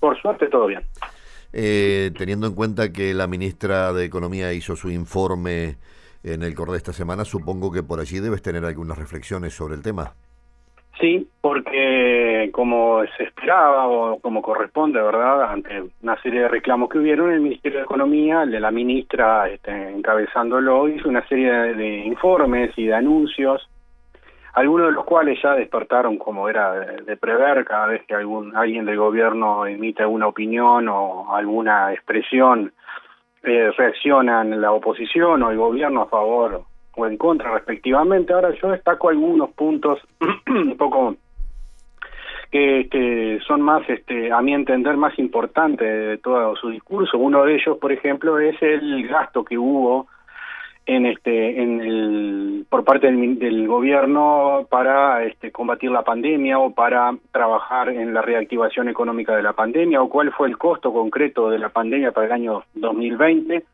Por suerte, todo bien. Eh, teniendo en cuenta que la ministra de Economía hizo su informe en el correo de esta semana, supongo que por allí debes tener algunas reflexiones sobre el tema. Sí, porque como se esperaba o como corresponde, ¿verdad? Ante una serie de reclamos que hubieron, el Ministerio de Economía, el de la ministra este, encabezándolo, hizo una serie de informes y de anuncios algunos de los cuales ya despertaron como era de, prever cada vez que algún alguien del gobierno emite alguna opinión o alguna expresión eh, reaccionan la oposición o el gobierno a favor o en contra respectivamente. Ahora yo destaco algunos puntos un poco que, son más este a mi entender más importantes de todo su discurso. Uno de ellos por ejemplo es el gasto que hubo en este en el por parte del, gobierno para este, combatir la pandemia o para trabajar en la reactivación económica de la pandemia o cuál fue el costo concreto de la pandemia para el año 2020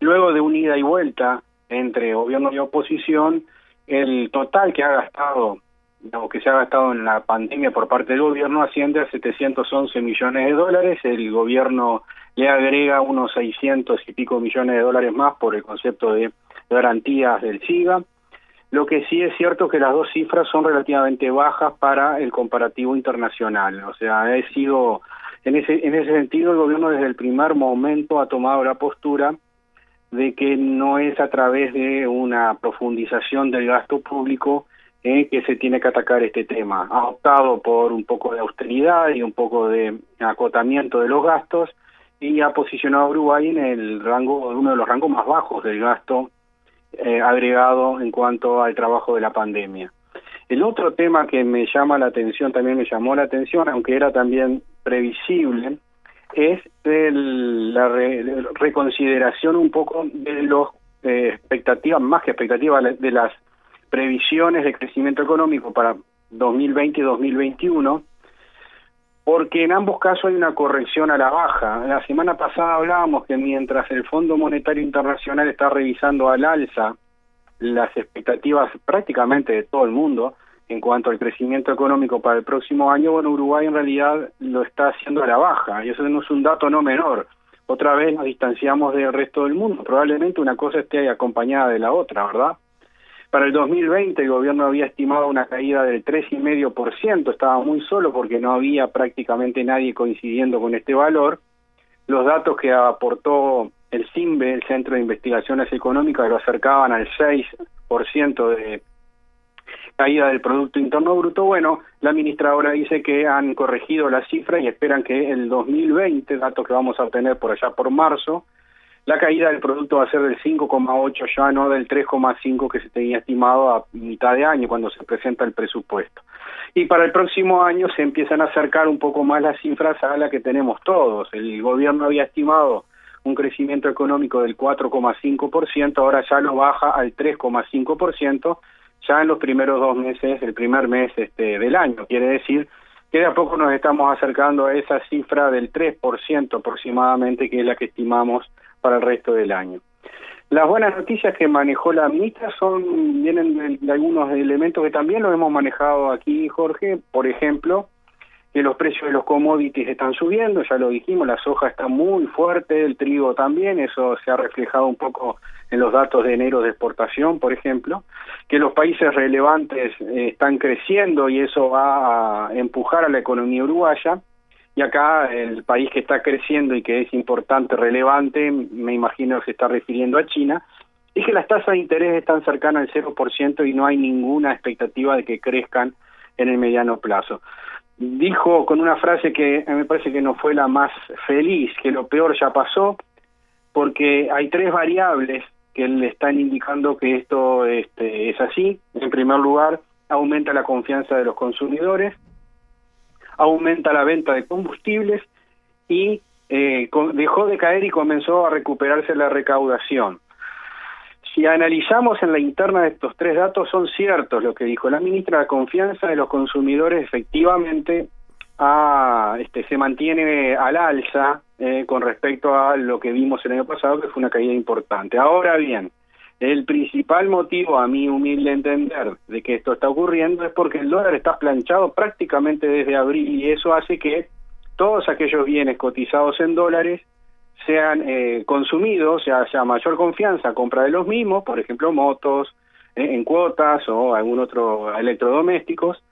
luego de un ida y vuelta entre gobierno y oposición el total que ha gastado o que se ha gastado en la pandemia por parte del gobierno asciende a 711 millones de dólares. El gobierno le agrega unos 600 y pico millones de dólares más por el concepto de garantías del SIGA. Lo que sí es cierto que las dos cifras son relativamente bajas para el comparativo internacional. O sea, ha sido, en ese, en ese sentido, el gobierno desde el primer momento ha tomado la postura de que no es a través de una profundización del gasto público eh, que se tiene que atacar este tema. Ha optado por un poco de austeridad y un poco de acotamiento de los gastos y ha posicionado a Uruguay en el rango, uno de los rangos más bajos del gasto eh, agregado en cuanto al trabajo de la pandemia. El otro tema que me llama la atención, también me llamó la atención, aunque era también previsible, es la reconsideración un poco de los eh, expectativas, más que expectativas, de las previsiones de crecimiento económico para 2020 y 2021, porque en ambos casos hay una corrección a la baja. La semana pasada hablábamos que mientras el Fondo Monetario Internacional está revisando al alza las expectativas prácticamente de todo el mundo en cuanto al crecimiento económico para el próximo año, bueno, Uruguay en realidad lo está haciendo a la baja y eso no es un dato no menor. Otra vez nos distanciamos del resto del mundo. Probablemente una cosa esté acompañada de la otra, ¿verdad? Para el 2020 el gobierno había estimado una caída del 3,5%, estaba muy solo porque no había prácticamente nadie coincidiendo con este valor. Los datos que aportó el CIMBE, el Centro de Investigaciones Económicas, lo acercaban al 6% de caída del Producto Interno Bruto. Bueno, la ministra ahora dice que han corregido la cifra y esperan que el 2020, datos que vamos a obtener por allá por marzo, la caída del producto va a ser del 5,8 ya no del 3,5 que se tenía estimado a mitad de año cuando se presenta el presupuesto. Y para el próximo año se empiezan a acercar un poco más las cifras a la que tenemos todos. El gobierno había estimado un crecimiento económico del 4,5%, ahora ya lo baja al 3,5% ya en los primeros dos meses, el primer mes este, del año. Quiere decir que de a poco nos estamos acercando a esa cifra del 3% aproximadamente, que es la que estimamos para el resto del año. Las buenas noticias que manejó la ministra son vienen de, algunos elementos que también lo hemos manejado aquí, Jorge. Por ejemplo, que los precios de los commodities están subiendo, ya lo dijimos, la soja está muy fuerte, el trigo también, eso se ha reflejado un poco en los datos de enero de exportación, por ejemplo, que los países relevantes eh, están creciendo y eso va a empujar a la economía uruguaya y acá el país que está creciendo y que es importante, relevante, me imagino que se está refiriendo a China, es que las tasas de interés están cercanas al 0% y no hay ninguna expectativa de que crezcan en el mediano plazo. Dijo con una frase que me parece que no fue la más feliz, que lo peor ya pasó, porque hay tres variables que le están indicando que esto este, es así. En primer lugar, aumenta la confianza de los consumidores, aumenta la venta de combustibles y eh, dejó de caer y comenzó a recuperarse la recaudación. Si analizamos en la interna de estos tres datos, son ciertos lo que dijo la ministra, la confianza de los consumidores efectivamente este, se mantiene al alza eh, con respecto a lo que vimos el año pasado, que fue una caída importante. Ahora bien, el principal motivo, a mi humilde entender, de que esto está ocurriendo es porque el dólar está planchado prácticamente desde abril y eso hace que todos aquellos bienes cotizados en dólares sean eh, consumidos, sea, haya mayor confianza compra de los mismos, por ejemplo motos eh, en cuotas o algún otro electrodomésticos,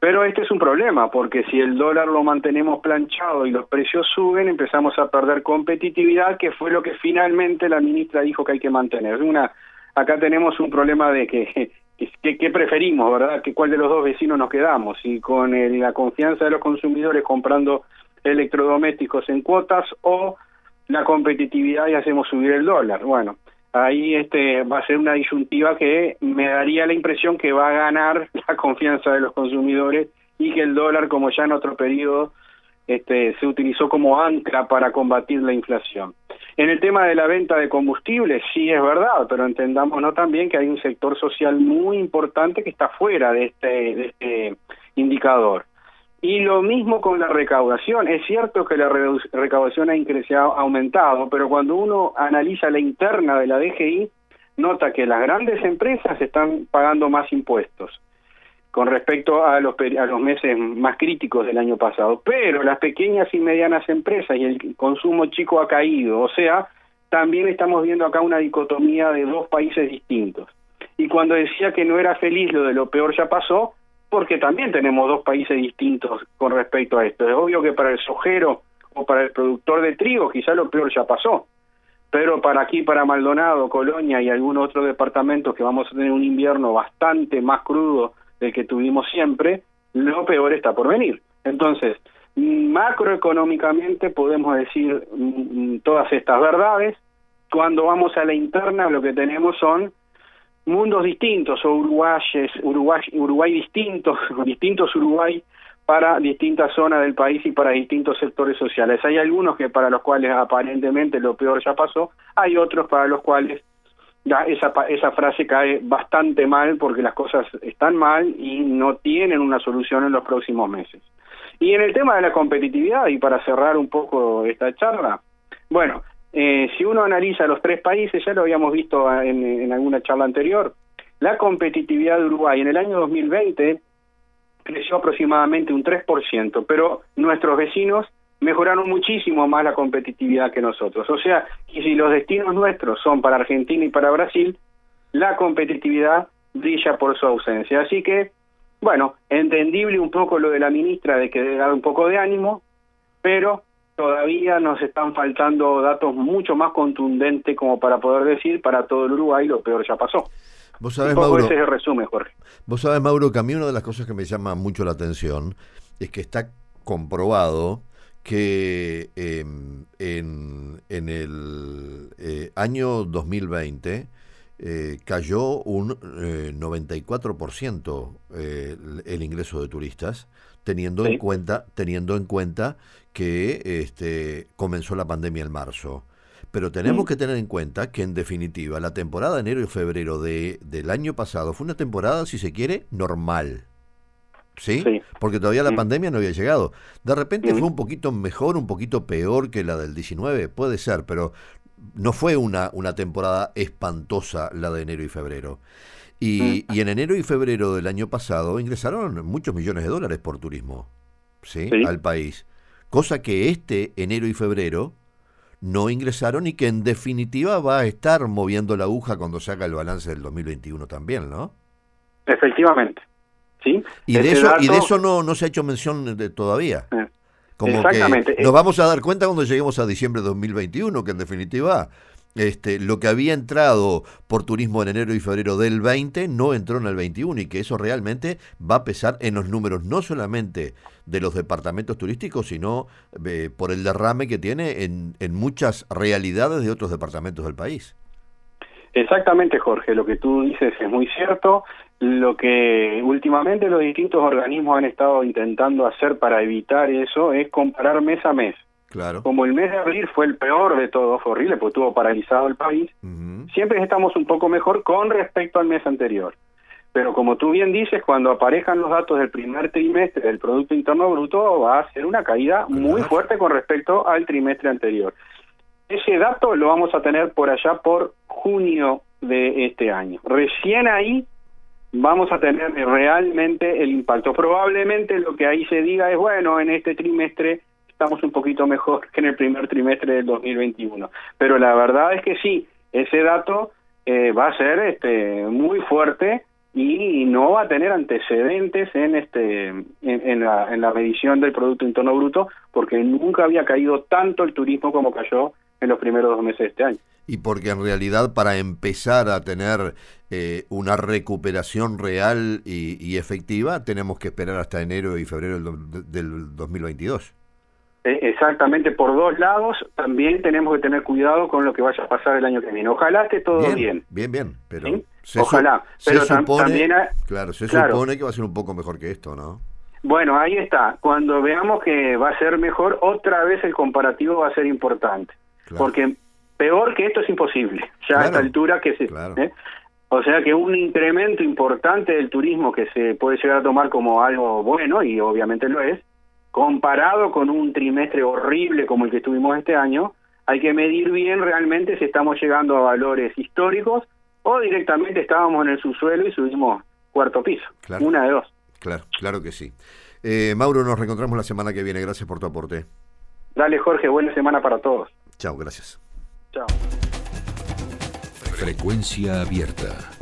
pero este es un problema porque si el dólar lo mantenemos planchado y los precios suben, empezamos a perder competitividad, que fue lo que finalmente la ministra dijo que hay que mantener. Una, acá tenemos un problema de que ¿Qué, preferimos, verdad? ¿Que ¿Cuál de los dos vecinos nos quedamos? Y con la confianza de los consumidores comprando electrodomésticos en cuotas o la competitividad y hacemos subir el dólar. Bueno, ahí este va a ser una disyuntiva que me daría la impresión que va a ganar la confianza de los consumidores y que el dólar, como ya en otro periodo, este, se utilizó como ancla para combatir la inflación. En el tema de la venta de combustibles, sí es verdad, pero entendámonos también que hay un sector social muy importante que está fuera de este, de este indicador. Y lo mismo con la recaudación. Es cierto que la recaudación ha, aumentado, pero cuando uno analiza la interna de la DGI, nota que las grandes empresas están pagando más impuestos con respecto a los, a los meses más críticos del año pasado. Pero las pequeñas y medianas empresas y el consumo chico ha caído. O sea, también estamos viendo acá una dicotomía de dos países distintos. Y cuando decía que no era feliz lo de lo peor ya pasó, porque también tenemos dos países distintos con respecto a esto. Es obvio que para el sojero o para el productor de trigo quizá lo peor ya pasó, pero para aquí, para Maldonado, Colonia y algún otro departamento que vamos a tener un invierno bastante más crudo del que tuvimos siempre, lo peor está por venir. Entonces, macroeconómicamente podemos decir mm, mm, todas estas verdades. Cuando vamos a la interna, lo que tenemos son mundos distintos o uruguayes, Uruguay, Uruguay distintos, distintos Uruguay para distintas zonas del país y para distintos sectores sociales. Hay algunos que para los cuales aparentemente lo peor ya pasó, hay otros para los cuales ya esa, esa frase cae bastante mal porque las cosas están mal y no tienen una solución en los próximos meses. Y en el tema de la competitividad, y para cerrar un poco esta charla, bueno, eh, si uno analiza los tres países, ya lo habíamos visto en, alguna charla anterior, la competitividad de Uruguay en el año 2020 creció aproximadamente un 3%, pero nuestros vecinos mejoraron muchísimo más la competitividad que nosotros. O sea, y si los destinos nuestros son para Argentina y para Brasil, la competitividad brilla por su ausencia. Así que, bueno, entendible un poco lo de la ministra de que dar un poco de ánimo, pero todavía nos están faltando datos mucho más contundentes como para poder decir para todo el Uruguay lo peor ya pasó. Vos sabés, Mauro, ese es el resumen, Jorge. Vos sabés, Mauro, que a mí una de las cosas que me llama mucho la atención es que está comprobado que em, en, en, el eh, año 2020 eh, cayó un 94% eh, el, ingreso de turistas, teniendo en cuenta teniendo en cuenta que este, comenzó la pandemia en marzo. Pero tenemos que tener en cuenta que en definitiva la temporada de enero y febrero de, del año pasado fue una temporada, si se quiere, normal. ¿Sí? Porque todavía la pandemia no había llegado. De repente fue un poquito mejor, un poquito peor que la del 19, puede ser, pero no fue una, una temporada espantosa la de enero y febrero. Y, y, en enero y febrero del año pasado ingresaron muchos millones de dólares por turismo ¿sí? al país. Cosa que este enero y febrero no ingresaron y que en definitiva va a estar moviendo la aguja cuando se haga el balance del 2021 también, ¿no? Efectivamente. ¿Sí? Y de eso y de eso no, no se ha hecho mención de, todavía. Eh, Como Exactamente. Que nos vamos a dar cuenta cuando lleguemos a diciembre de 2021 que en definitiva este, lo que había entrado por turismo en enero y febrero del 20 no entró en el 21 y que eso realmente va a pesar en los números no solamente de los departamentos turísticos, sino eh, por el derrame que tiene en, en muchas realidades de otros departamentos del país. Exactamente, Jorge, lo que tú dices es muy cierto. Lo que últimamente los distintos organismos han estado intentando hacer para evitar eso es comparar mes a mes Claro. Como el mes de abril fue el peor de todos, fue horrible, porque estuvo paralizado el país, siempre estamos un poco mejor con respecto al mes anterior. Pero como tú bien dices, cuando aparezcan los datos del primer trimestre del Producto Interno Bruto, va a ser una caída muy fuerte con respecto al trimestre anterior. Ese dato lo vamos a tener por allá por junio de este año. Recién ahí vamos a tener realmente el impacto. Probablemente lo que ahí se diga es, bueno, en este trimestre estamos un poquito mejor que en el primer trimestre del 2021. Pero la verdad es que sí, ese dato eh, va a ser este muy fuerte y no va a tener antecedentes en este en, la, en la medición del producto interno bruto porque nunca había caído tanto el turismo como cayó en los primeros dos meses de este año y porque en realidad para empezar a tener eh, una recuperación real y, efectiva tenemos que esperar hasta enero y febrero del, del 2022. E, exactamente, por dos lados también tenemos que tener cuidado con lo que vaya a pasar el año que viene. Ojalá esté todo bien. Bien, bien, pero Ojalá, pero también claro, se supone que va a ser un poco mejor que esto, ¿no? Bueno, ahí está. Cuando veamos que va a ser mejor, otra vez el comparativo va a ser importante. Porque Peor que esto es imposible, ya a esta altura que se... ¿eh? O sea que un incremento importante del turismo que se puede llegar a tomar como algo bueno, y obviamente lo es, comparado con un trimestre horrible como el que tuvimos este año, hay que medir bien realmente si estamos llegando a valores históricos o directamente estábamos en el subsuelo y subimos cuarto piso. Una de dos. Claro, claro que sí. Eh, Mauro, nos reencontramos la semana que viene. Gracias por tu aporte. Dale, Jorge. Buena semana para todos. Chao, gracias. Chao. Frecuencia abierta.